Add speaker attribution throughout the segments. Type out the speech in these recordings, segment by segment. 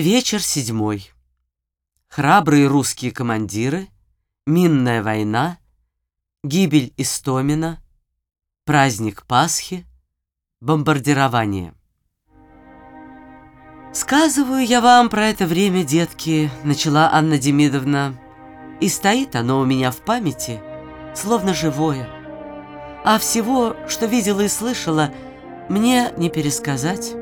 Speaker 1: Вечер седьмой. Храбрые русские командиры, минная война, гибель Истомина, праздник Пасхи, бомбардирование. «Сказываю я вам про это время, детки», — начала Анна Демидовна, «и стоит оно у меня в памяти, словно живое. А всего, что видела и слышала, мне не пересказать»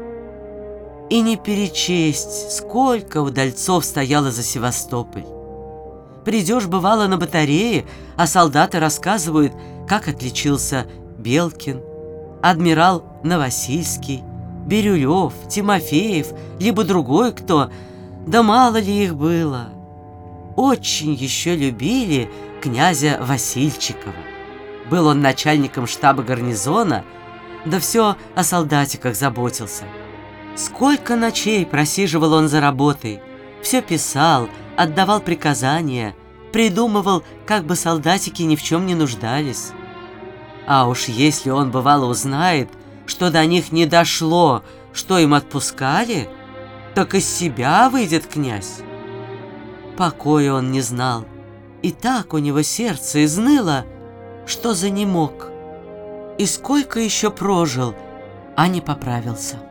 Speaker 1: и не перечесть, сколько удальцов стояло за Севастополь. Придешь, бывало, на батарее, а солдаты рассказывают, как отличился Белкин, адмирал Новосильский, Бирюлев, Тимофеев, либо другой кто, да мало ли их было. Очень еще любили князя Васильчикова. Был он начальником штаба гарнизона, да все о солдатиках заботился. Сколько ночей просиживал он за работой, все писал, отдавал приказания, придумывал, как бы солдатики ни в чем не нуждались. А уж если он бывало узнает, что до них не дошло, что им отпускали, так из себя выйдет князь. Покоя он не знал, и так у него сердце изныло, что за не мог. И сколько еще прожил, а не поправился.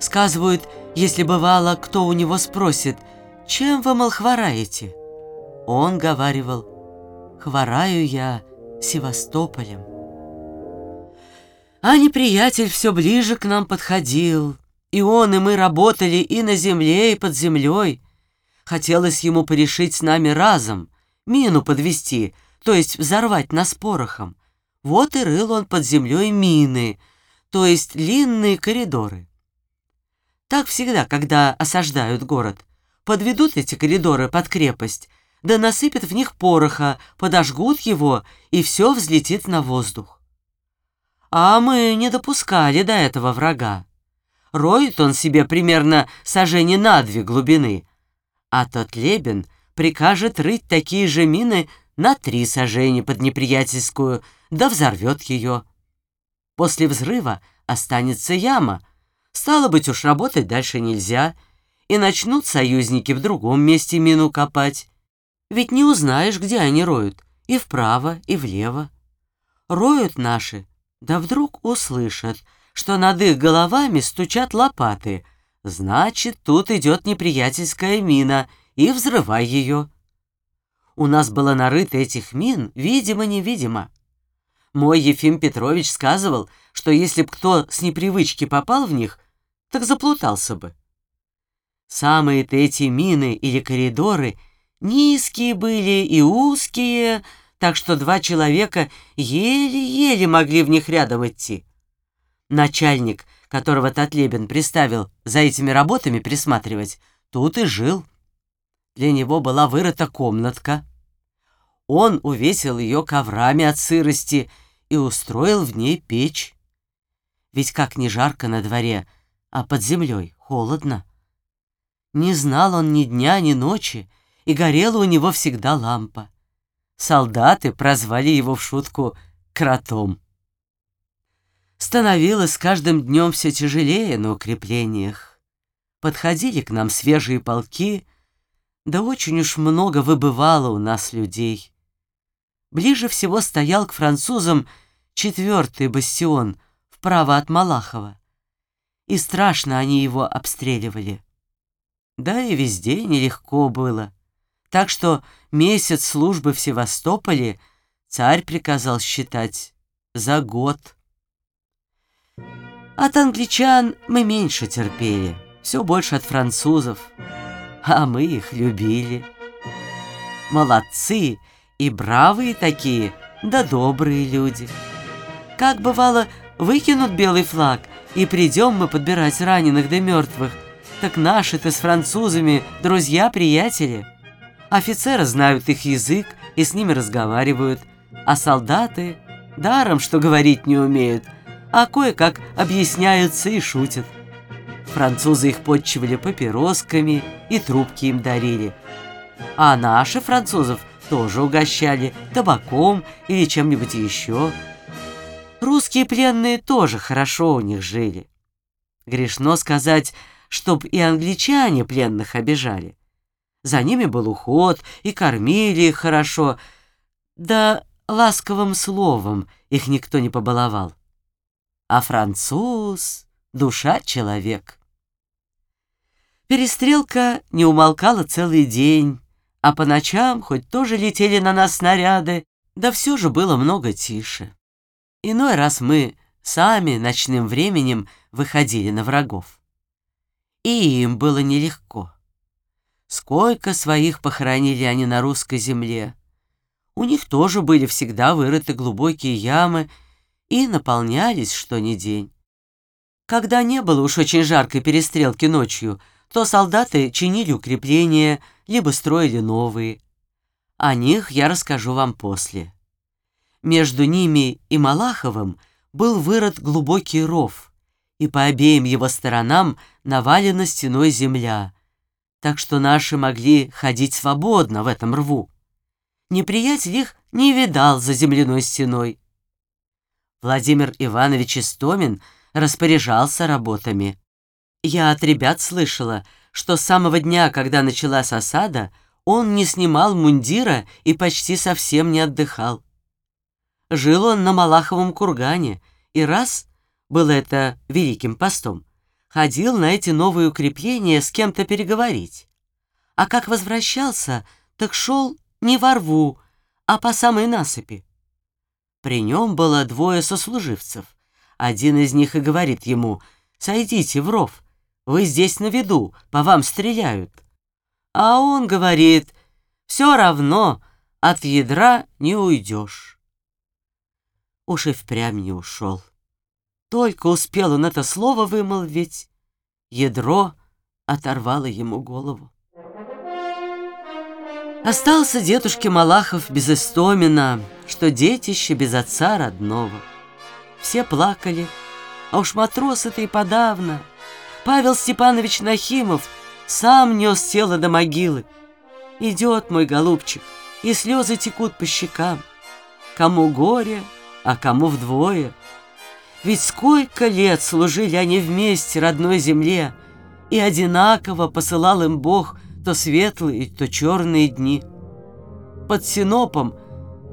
Speaker 1: Сказывают, если бывало, кто у него спросит, «Чем вы, мол, хвораете?» Он говаривал, «Хвораю я Севастополем». А неприятель все ближе к нам подходил, и он, и мы работали и на земле, и под землей. Хотелось ему порешить с нами разом, мину подвести, то есть взорвать нас порохом. Вот и рыл он под землей мины, то есть длинные коридоры. Так всегда, когда осаждают город. Подведут эти коридоры под крепость, да насыпят в них пороха, подожгут его, и все взлетит на воздух. А мы не допускали до этого врага. Роет он себе примерно сажени на две глубины, а тот Лебен прикажет рыть такие же мины на три сажени под неприятельскую, да взорвет ее. После взрыва останется яма — Стало быть, уж работать дальше нельзя, и начнут союзники в другом месте мину копать. Ведь не узнаешь, где они роют, и вправо, и влево. Роют наши, да вдруг услышат, что над их головами стучат лопаты. Значит, тут идет неприятельская мина, и взрывай ее. У нас было нарыто этих мин, видимо-невидимо. Мой Ефим Петрович сказывал, что если б кто с непривычки попал в них, так заплутался бы. Самые-то эти мины или коридоры низкие были и узкие, так что два человека еле-еле могли в них рядом идти. Начальник, которого Татлебин приставил за этими работами присматривать, тут и жил. Для него была вырыта комнатка. Он увесил ее коврами от сырости и устроил в ней печь. Ведь как не жарко на дворе, а под землей холодно. Не знал он ни дня, ни ночи, и горела у него всегда лампа. Солдаты прозвали его в шутку «кротом». Становилось с каждым днем все тяжелее на укреплениях. Подходили к нам свежие полки, да очень уж много выбывало у нас людей. Ближе всего стоял к французам четвертый бастион вправо от Малахова. И страшно они его обстреливали. Да и везде нелегко было. Так что месяц службы в Севастополе царь приказал считать за год. От англичан мы меньше терпели, все больше от французов, а мы их любили. Молодцы! И бравые такие, да добрые люди. Как бывало, выкинут белый флаг, и придем мы подбирать раненых да мертвых, так наши-то с французами друзья-приятели. Офицеры знают их язык и с ними разговаривают, а солдаты даром, что говорить не умеют, а кое-как объясняются и шутят. Французы их подчивали папиросками и трубки им дарили. А наши французов тоже угощали табаком или чем-нибудь еще. Русские пленные тоже хорошо у них жили. Грешно сказать, чтоб и англичане пленных обижали. За ними был уход, и кормили их хорошо, да ласковым словом их никто не побаловал. А француз — душа человек. Перестрелка не умолкала целый день, а по ночам хоть тоже летели на нас снаряды, да все же было много тише. Иной раз мы сами ночным временем выходили на врагов. И им было нелегко. Сколько своих похоронили они на русской земле. У них тоже были всегда вырыты глубокие ямы и наполнялись что ни день. Когда не было уж очень жаркой перестрелки ночью, то солдаты чинили укрепления, либо строили новые. О них я расскажу вам после. Между ними и Малаховым был вырыт глубокий ров, и по обеим его сторонам навалена стеной земля, так что наши могли ходить свободно в этом рву. Неприятель их не видал за земляной стеной. Владимир Иванович Истомин распоряжался работами. Я от ребят слышала, что с самого дня, когда началась осада, он не снимал мундира и почти совсем не отдыхал. Жил он на Малаховом кургане, и раз, было это великим постом, ходил на эти новые укрепления с кем-то переговорить. А как возвращался, так шел не во рву, а по самой насыпи. При нем было двое сослуживцев. Один из них и говорит ему, «Сойдите в ров, вы здесь на виду, по вам стреляют». А он говорит, «Все равно от ядра не уйдешь». Уж и впрямь не ушел. Только успел он это слово вымолвить, ядро оторвало ему голову. Остался дедушке Малахов без Истомина, что детище без отца родного. Все плакали, а уж матросы-то и подавно. Павел Степанович Нахимов сам нес тело до могилы. Идет мой голубчик, и слезы текут по щекам. Кому горе, а кому вдвое — ведь сколько лет служили они вместе родной земле, и одинаково посылал им Бог то светлые, то черные дни. Под Синопом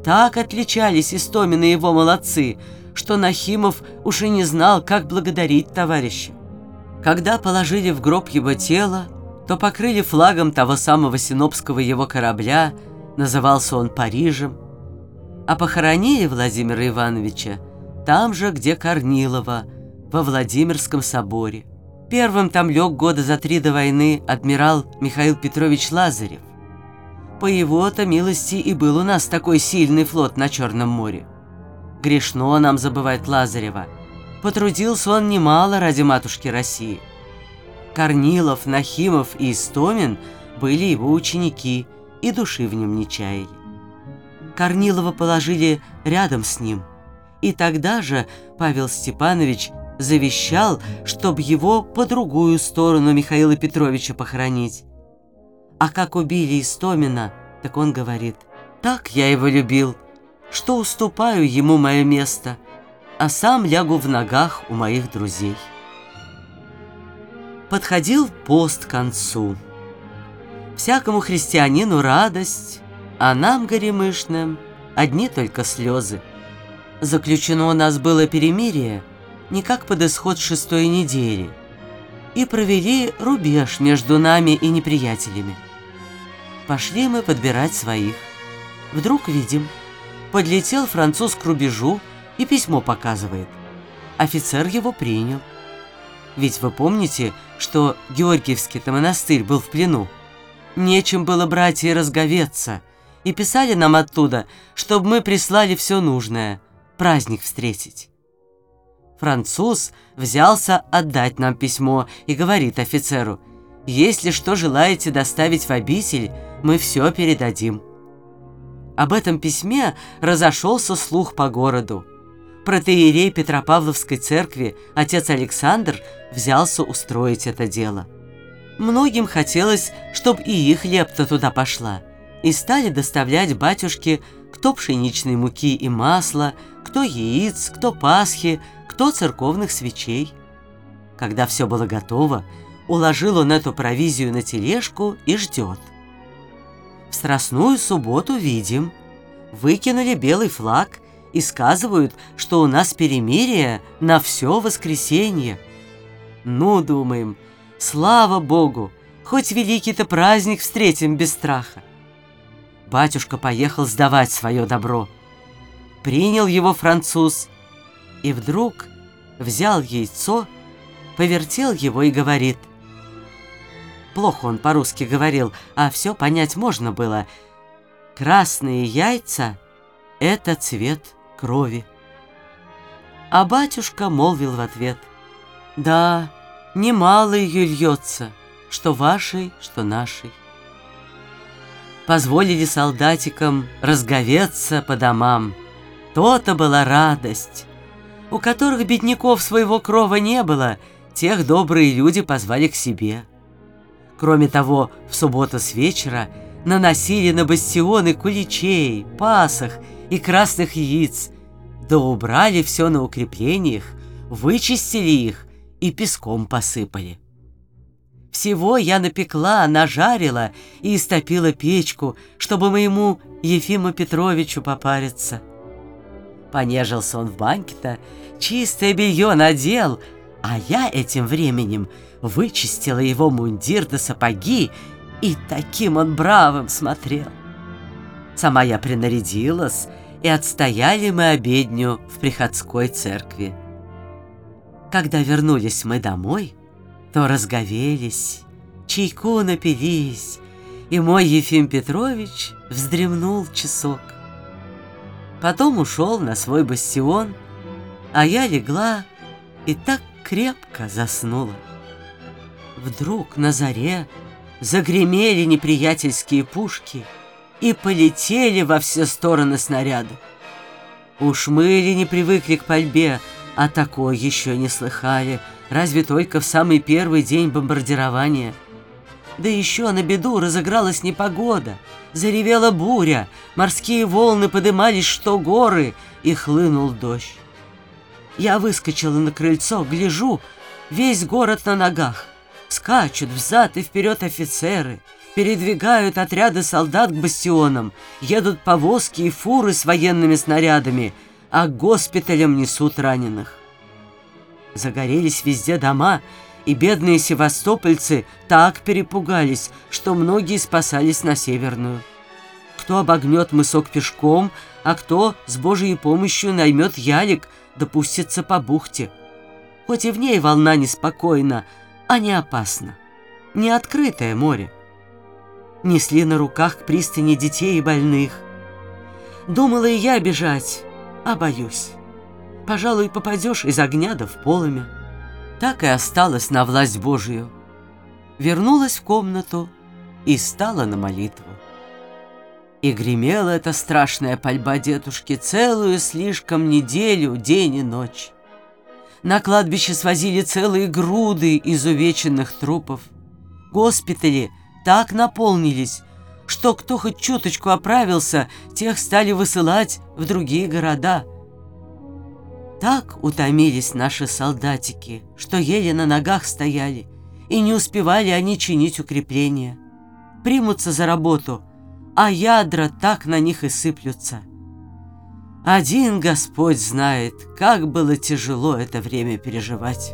Speaker 1: так отличались Истомин и его молодцы, что Нахимов уж и не знал, как благодарить товарища. Когда положили в гроб его тело, то покрыли флагом того самого синопского его корабля, назывался он Парижем, а похоронили Владимира Ивановича там же, где Корнилова, во Владимирском соборе. Первым там лег года за три до войны адмирал Михаил Петрович Лазарев. По его-то милости и был у нас такой сильный флот на Черном море. Грешно нам забывать Лазарева. Потрудился он немало ради матушки России. Корнилов, Нахимов и Истомин были его ученики и души в нем не чаяли. Корнилова положили рядом с ним – и тогда же Павел Степанович завещал, чтобы его по другую сторону Михаила Петровича похоронить. А как убили Истомина, так он говорит, «Так я его любил, что уступаю ему мое место, а сам лягу в ногах у моих друзей». Подходил пост к концу. Всякому христианину радость, а нам, горемышным, одни только слезы. Заключено у нас было перемирие не как под исход шестой недели, и провели рубеж между нами и неприятелями. Пошли мы подбирать своих. Вдруг видим, подлетел француз к рубежу и письмо показывает. Офицер его принял. Ведь вы помните, что Георгиевский-то монастырь был в плену? Нечем было братья разговеться, и писали нам оттуда, чтобы мы прислали все нужное – праздник встретить. Француз взялся отдать нам письмо и говорит офицеру, «Если что желаете доставить в обитель, мы все передадим». Об этом письме разошелся слух по городу. Протеерей Петропавловской церкви, отец Александр, взялся устроить это дело. Многим хотелось, чтобы и их лепта туда пошла, и стали доставлять батюшке кто пшеничной муки и масла, кто яиц, кто пасхи, кто церковных свечей. Когда все было готово, Уложил он эту провизию на тележку и ждет. В Страстную субботу видим. Выкинули белый флаг и сказывают, что у нас перемирие на все воскресенье. Ну, думаем, слава Богу, хоть великий-то праздник встретим без страха. Батюшка поехал сдавать свое добро. Принял его француз и вдруг взял яйцо, повертел его и говорит. Плохо он по-русски говорил, а все понять можно было. Красные яйца — это цвет крови. А батюшка молвил в ответ. Да, немало ее льется, что вашей, что нашей. Позволили солдатикам разговеться по домам. То-то была радость. У которых бедняков своего крова не было, тех добрые люди позвали к себе. Кроме того, в субботу с вечера наносили на бастионы куличей, пасах и красных яиц, да убрали все на укреплениях, вычистили их и песком посыпали. Всего я напекла, нажарила и истопила печку, чтобы моему Ефиму Петровичу попариться. Понежился он в банке-то, чистое белье надел, а я этим временем вычистила его мундир до сапоги, и таким он бравым смотрел. Сама я принарядилась, и отстояли мы обедню в приходской церкви. Когда вернулись мы домой, то разговелись, чайку напились, и мой Ефим Петрович вздремнул часок. Потом ушел на свой бастион, а я легла и так крепко заснула. Вдруг на заре загремели неприятельские пушки и полетели во все стороны снаряды. Уж мы ли не привыкли к пальбе, а такое еще не слыхали, разве только в самый первый день бомбардирования. Да еще на беду разыгралась непогода, заревела буря, морские волны подымались, что горы, и хлынул дождь. Я выскочила на крыльцо, гляжу, весь город на ногах. Скачут взад и вперед офицеры, передвигают отряды солдат к бастионам, едут повозки и фуры с военными снарядами — а госпиталям несут раненых. Загорелись везде дома, и бедные севастопольцы так перепугались, что многие спасались на Северную. Кто обогнет мысок пешком, а кто с Божьей помощью наймет ялик, допустится по бухте. Хоть и в ней волна неспокойна, а не опасна. Не открытое море. Несли на руках к пристани детей и больных. Думала и я бежать, а боюсь. Пожалуй, попадешь из огня да в полымя. Так и осталась на власть Божию. Вернулась в комнату и стала на молитву. И гремела эта страшная пальба дедушки целую слишком неделю, день и ночь. На кладбище свозили целые груды изувеченных трупов. Госпитали так наполнились, что кто хоть чуточку оправился, тех стали высылать в другие города. Так утомились наши солдатики, что еле на ногах стояли, и не успевали они чинить укрепления. Примутся за работу, а ядра так на них и сыплются. Один Господь знает, как было тяжело это время переживать.